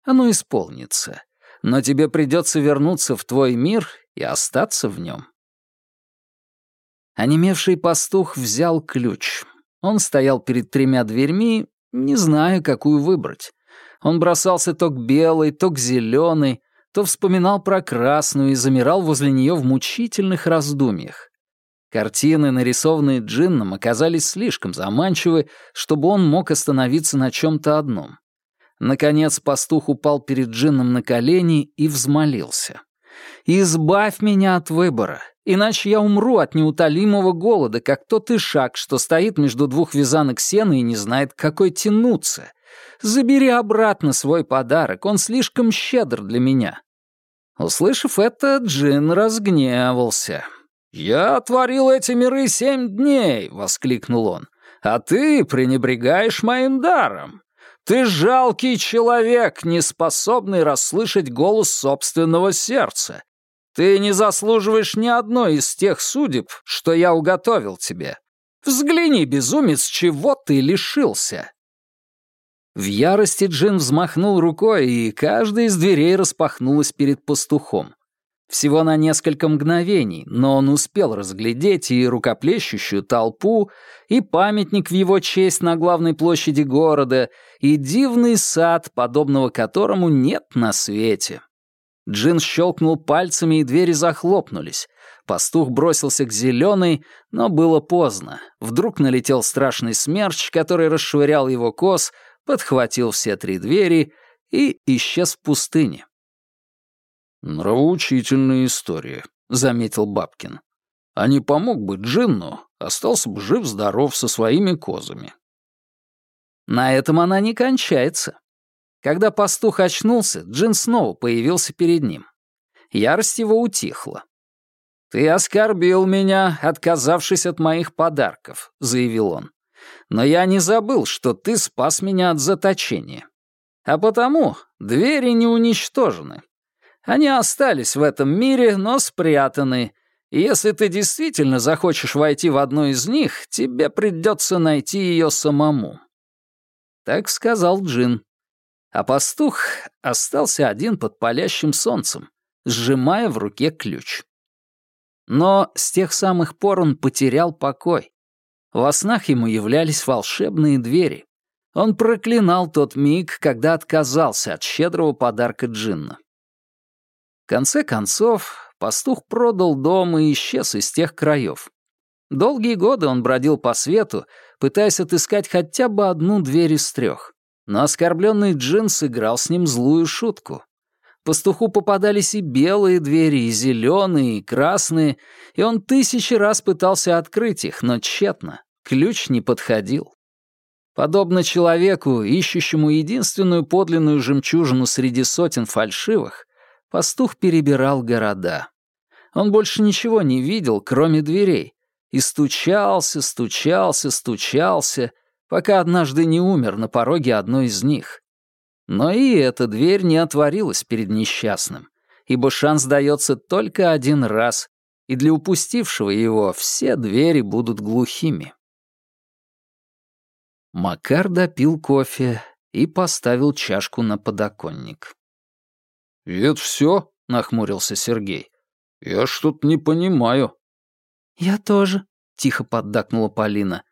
Оно исполнится. Но тебе придется вернуться в твой мир и остаться в нем. Онемевший пастух взял ключ. Он стоял перед тремя дверьми, не зная, какую выбрать. Он бросался то к белой, то к зеленой, то вспоминал про красную и замирал возле нее в мучительных раздумьях. Картины, нарисованные Джинном, оказались слишком заманчивы, чтобы он мог остановиться на чем-то одном. Наконец пастух упал перед джинном на колени и взмолился. «Избавь меня от выбора, иначе я умру от неутолимого голода, как тот ишак, что стоит между двух вязанок сена и не знает, какой тянуться. Забери обратно свой подарок, он слишком щедр для меня». Услышав это, Джин разгневался. «Я творил эти миры семь дней!» — воскликнул он. «А ты пренебрегаешь моим даром!» Ты жалкий человек, не способный расслышать голос собственного сердца. Ты не заслуживаешь ни одной из тех судеб, что я уготовил тебе. Взгляни, безумец, чего ты лишился!» В ярости Джин взмахнул рукой, и каждая из дверей распахнулась перед пастухом. Всего на несколько мгновений, но он успел разглядеть и рукоплещущую толпу, и памятник в его честь на главной площади города, и дивный сад, подобного которому нет на свете. Джин щелкнул пальцами, и двери захлопнулись. Пастух бросился к зеленой, но было поздно. Вдруг налетел страшный смерч, который расшвырял его коз, подхватил все три двери и исчез в пустыне. «Нравоучительная история», — заметил Бабкин. «А не помог бы Джинну, остался бы жив-здоров со своими козами». На этом она не кончается. Когда пастух очнулся, Джин снова появился перед ним. Ярость его утихла. «Ты оскорбил меня, отказавшись от моих подарков», — заявил он. «Но я не забыл, что ты спас меня от заточения. А потому двери не уничтожены. Они остались в этом мире, но спрятаны. И если ты действительно захочешь войти в одну из них, тебе придется найти ее самому». Так сказал Джин. А пастух остался один под палящим солнцем, сжимая в руке ключ. Но с тех самых пор он потерял покой. Во снах ему являлись волшебные двери. Он проклинал тот миг, когда отказался от щедрого подарка Джинна конце концов, пастух продал дом и исчез из тех краев. Долгие годы он бродил по свету, пытаясь отыскать хотя бы одну дверь из трех. Но оскорбленный Джин сыграл с ним злую шутку. Пастуху попадались и белые двери, и зеленые, и красные, и он тысячи раз пытался открыть их, но тщетно. Ключ не подходил. Подобно человеку, ищущему единственную подлинную жемчужину среди сотен фальшивых, Пастух перебирал города. Он больше ничего не видел, кроме дверей, и стучался, стучался, стучался, пока однажды не умер на пороге одной из них. Но и эта дверь не отворилась перед несчастным, ибо шанс дается только один раз, и для упустившего его все двери будут глухими. Макар допил кофе и поставил чашку на подоконник. «И это все?» — нахмурился Сергей. «Я что-то не понимаю». «Я тоже», — тихо поддакнула Полина.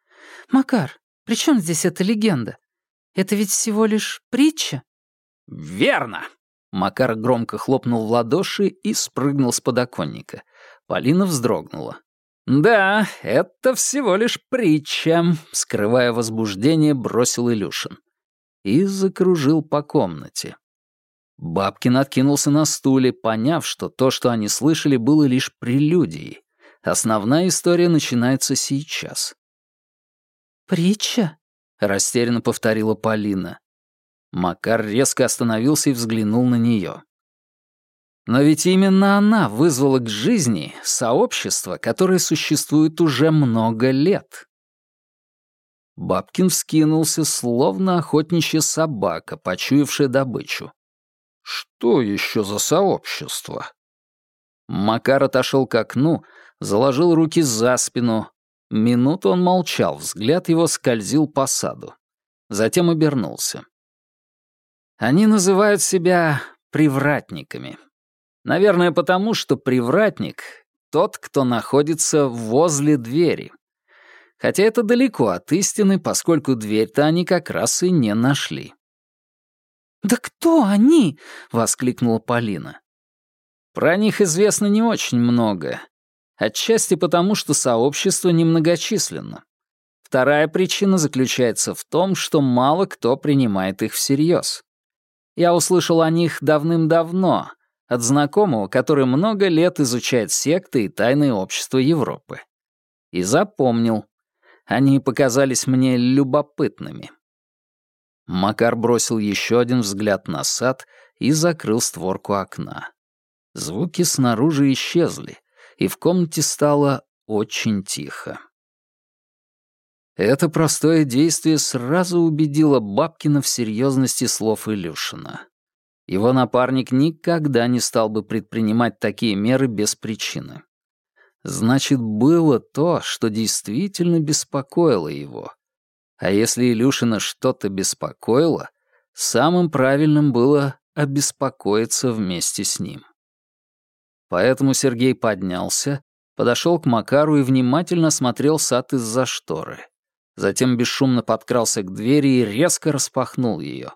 «Макар, при чем здесь эта легенда? Это ведь всего лишь притча». «Верно!» Макар громко хлопнул в ладоши и спрыгнул с подоконника. Полина вздрогнула. «Да, это всего лишь притча», — скрывая возбуждение, бросил Илюшин. И закружил по комнате. Бабкин откинулся на стуле, поняв, что то, что они слышали, было лишь прелюдией. Основная история начинается сейчас. «Притча?» — растерянно повторила Полина. Макар резко остановился и взглянул на нее. Но ведь именно она вызвала к жизни сообщество, которое существует уже много лет. Бабкин вскинулся, словно охотничья собака, почуявшая добычу. Что еще за сообщество? Макар отошел к окну, заложил руки за спину. Минуту он молчал, взгляд его скользил по саду. Затем обернулся. Они называют себя привратниками. Наверное, потому что привратник — тот, кто находится возле двери. Хотя это далеко от истины, поскольку дверь-то они как раз и не нашли. «Да кто они?» — воскликнула Полина. «Про них известно не очень много. Отчасти потому, что сообщество немногочисленно. Вторая причина заключается в том, что мало кто принимает их всерьез. Я услышал о них давным-давно, от знакомого, который много лет изучает секты и тайные общества Европы. И запомнил. Они показались мне любопытными. Макар бросил еще один взгляд на сад и закрыл створку окна. Звуки снаружи исчезли, и в комнате стало очень тихо. Это простое действие сразу убедило Бабкина в серьезности слов Илюшина. Его напарник никогда не стал бы предпринимать такие меры без причины. Значит, было то, что действительно беспокоило его. А если Илюшина что-то беспокоило, самым правильным было обеспокоиться вместе с ним. Поэтому Сергей поднялся, подошел к Макару и внимательно смотрел сад из-за шторы. Затем бесшумно подкрался к двери и резко распахнул ее.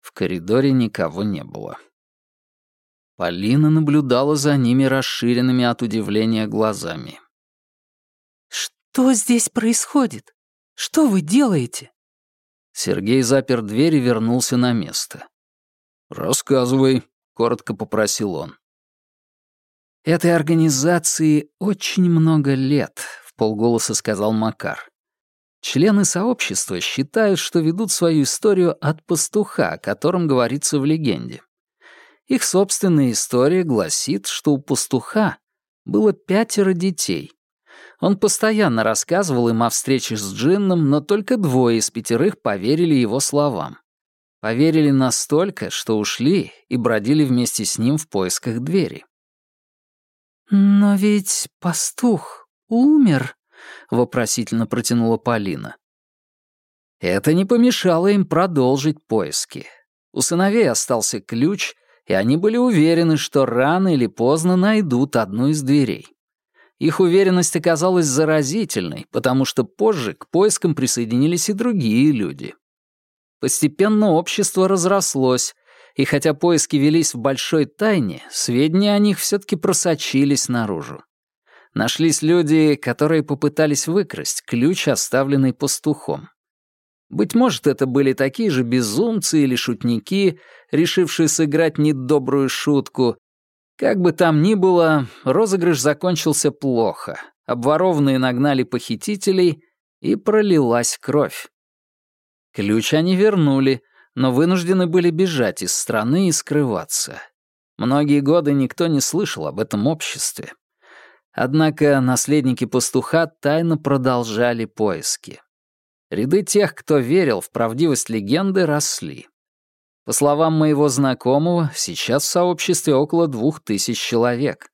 В коридоре никого не было. Полина наблюдала за ними расширенными от удивления глазами. «Что здесь происходит?» Что вы делаете?» Сергей запер дверь и вернулся на место. «Рассказывай», — коротко попросил он. «Этой организации очень много лет», — в полголоса сказал Макар. «Члены сообщества считают, что ведут свою историю от пастуха, о котором говорится в легенде. Их собственная история гласит, что у пастуха было пятеро детей, он постоянно рассказывал им о встрече с Джинном, но только двое из пятерых поверили его словам. Поверили настолько, что ушли и бродили вместе с ним в поисках двери. «Но ведь пастух умер», — вопросительно протянула Полина. Это не помешало им продолжить поиски. У сыновей остался ключ, и они были уверены, что рано или поздно найдут одну из дверей. Их уверенность оказалась заразительной, потому что позже к поискам присоединились и другие люди. Постепенно общество разрослось, и хотя поиски велись в большой тайне, сведения о них все-таки просочились наружу. Нашлись люди, которые попытались выкрасть ключ, оставленный пастухом. Быть может, это были такие же безумцы или шутники, решившие сыграть недобрую шутку, как бы там ни было, розыгрыш закончился плохо. Обворованные нагнали похитителей, и пролилась кровь. Ключ они вернули, но вынуждены были бежать из страны и скрываться. Многие годы никто не слышал об этом обществе. Однако наследники пастуха тайно продолжали поиски. Ряды тех, кто верил в правдивость легенды, росли. По словам моего знакомого, сейчас в сообществе около двух тысяч человек.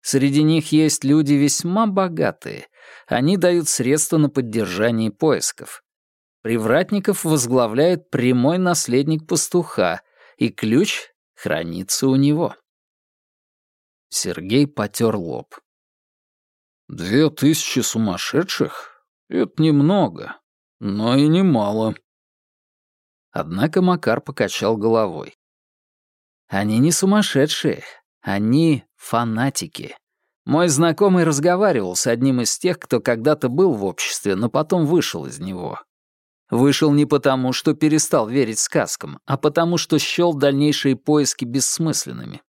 Среди них есть люди весьма богатые. Они дают средства на поддержание поисков. Привратников возглавляет прямой наследник пастуха, и ключ хранится у него. Сергей потер лоб. «Две тысячи сумасшедших? Это немного, но и немало», Однако Макар покачал головой. «Они не сумасшедшие. Они фанатики. Мой знакомый разговаривал с одним из тех, кто когда-то был в обществе, но потом вышел из него. Вышел не потому, что перестал верить сказкам, а потому, что счел дальнейшие поиски бессмысленными.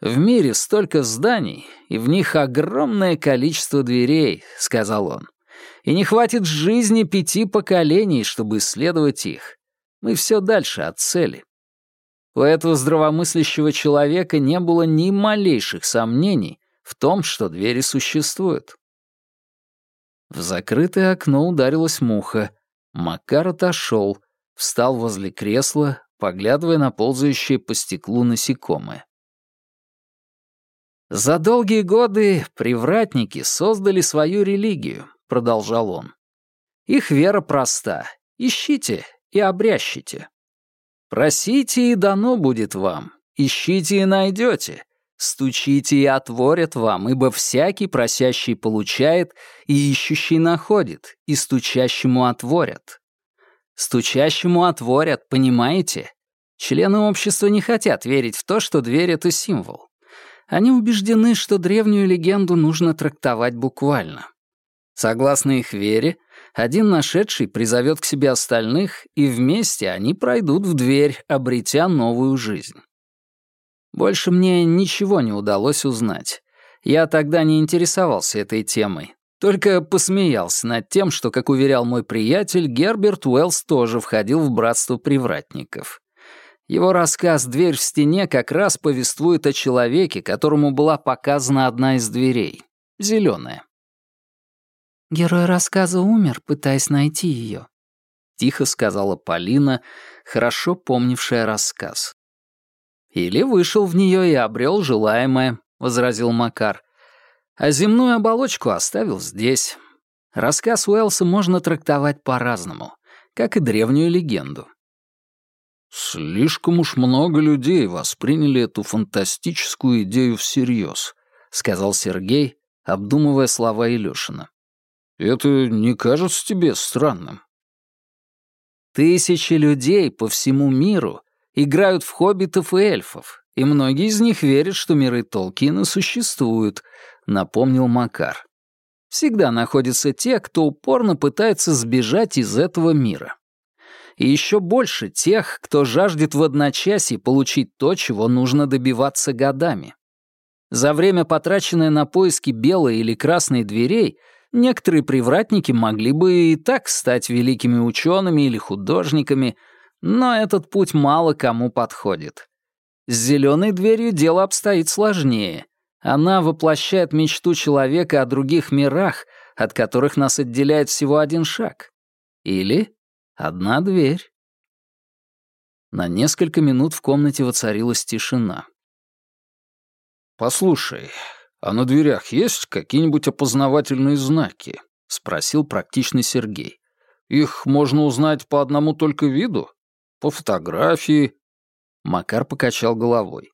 «В мире столько зданий, и в них огромное количество дверей», — сказал он. «И не хватит жизни пяти поколений, чтобы исследовать их. Мы все дальше от цели. У этого здравомыслящего человека не было ни малейших сомнений в том, что двери существуют. В закрытое окно ударилась муха. Макар отошел, встал возле кресла, поглядывая на ползающие по стеклу насекомые. «За долгие годы привратники создали свою религию», — продолжал он. «Их вера проста. Ищите и обрящите. Просите, и дано будет вам, ищите и найдете, стучите и отворят вам, ибо всякий просящий получает, и ищущий находит, и стучащему отворят. Стучащему отворят, понимаете? Члены общества не хотят верить в то, что дверь — это символ. Они убеждены, что древнюю легенду нужно трактовать буквально. Согласно их вере, один нашедший призовет к себе остальных, и вместе они пройдут в дверь, обретя новую жизнь. Больше мне ничего не удалось узнать. Я тогда не интересовался этой темой, только посмеялся над тем, что, как уверял мой приятель, Герберт Уэллс тоже входил в братство привратников. Его рассказ «Дверь в стене» как раз повествует о человеке, которому была показана одна из дверей — зеленая. Герой рассказа умер, пытаясь найти ее. Тихо сказала Полина, хорошо помнившая рассказ. «Или вышел в нее и обрел желаемое», — возразил Макар. «А земную оболочку оставил здесь. Рассказ Уэлса можно трактовать по-разному, как и древнюю легенду». «Слишком уж много людей восприняли эту фантастическую идею всерьез», — сказал Сергей, обдумывая слова Илюшина. Это не кажется тебе странным? Тысячи людей по всему миру играют в хоббитов и эльфов, и многие из них верят, что миры Толкина существуют, напомнил Макар. Всегда находятся те, кто упорно пытается сбежать из этого мира. И еще больше тех, кто жаждет в одночасье получить то, чего нужно добиваться годами. За время, потраченное на поиски белой или красной дверей — Некоторые привратники могли бы и так стать великими учеными или художниками, но этот путь мало кому подходит. С зеленой дверью дело обстоит сложнее. Она воплощает мечту человека о других мирах, от которых нас отделяет всего один шаг. Или одна дверь. На несколько минут в комнате воцарилась тишина. «Послушай, «А на дверях есть какие-нибудь опознавательные знаки?» — спросил практичный Сергей. «Их можно узнать по одному только виду? По фотографии?» Макар покачал головой.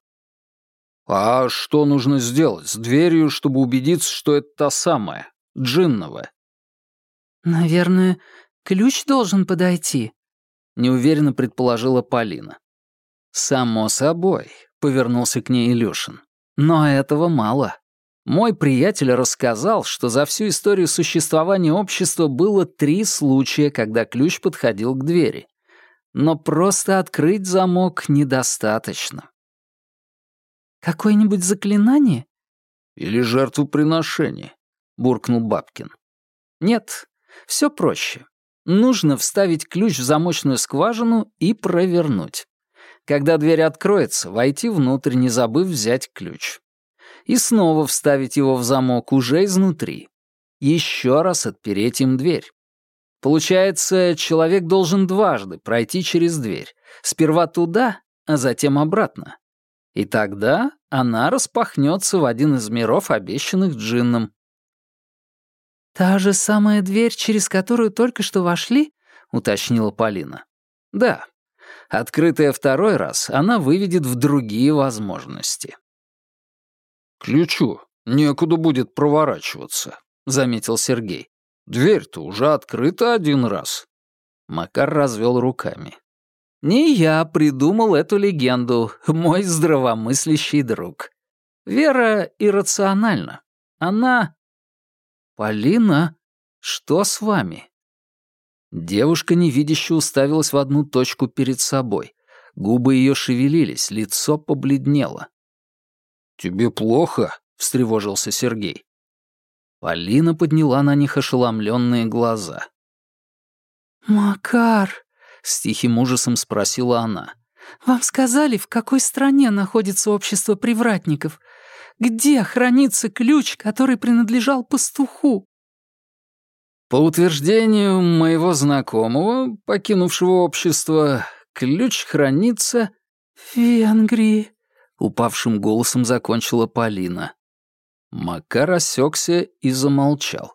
«А что нужно сделать с дверью, чтобы убедиться, что это та самая, джинновая?» «Наверное, ключ должен подойти», — неуверенно предположила Полина. «Само собой», — повернулся к ней Илюшин. «Но этого мало мой приятель рассказал, что за всю историю существования общества было три случая, когда ключ подходил к двери. Но просто открыть замок недостаточно. «Какое-нибудь заклинание?» «Или жертвоприношение», — буркнул Бабкин. «Нет, все проще. Нужно вставить ключ в замочную скважину и провернуть. Когда дверь откроется, войти внутрь, не забыв взять ключ и снова вставить его в замок уже изнутри. Еще раз отпереть им дверь. Получается, человек должен дважды пройти через дверь. Сперва туда, а затем обратно. И тогда она распахнется в один из миров, обещанных джинном. «Та же самая дверь, через которую только что вошли?» — уточнила Полина. «Да. Открытая второй раз, она выведет в другие возможности». «Ключу некуда будет проворачиваться», — заметил Сергей. «Дверь-то уже открыта один раз». Макар развел руками. «Не я придумал эту легенду, мой здравомыслящий друг. Вера иррациональна. Она...» «Полина, что с вами?» Девушка невидяще уставилась в одну точку перед собой. Губы ее шевелились, лицо побледнело. «Тебе плохо?» — встревожился Сергей. Полина подняла на них ошеломленные глаза. «Макар!» — с тихим ужасом спросила она. «Вам сказали, в какой стране находится общество привратников? Где хранится ключ, который принадлежал пастуху?» «По утверждению моего знакомого, покинувшего общество, ключ хранится...» «В Венгрии», — упавшим голосом закончила Полина. Макар осекся и замолчал.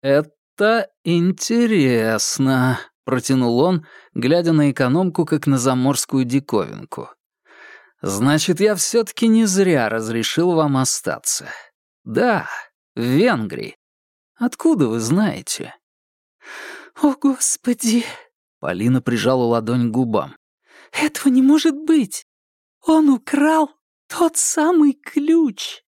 «Это интересно», — протянул он, глядя на экономку, как на заморскую диковинку. «Значит, я все-таки не зря разрешил вам остаться. Да, в Венгрии. Откуда вы знаете?» «О, Господи!» — Полина прижала ладонь к губам. «Этого не может быть!» «Он украл тот самый ключ!»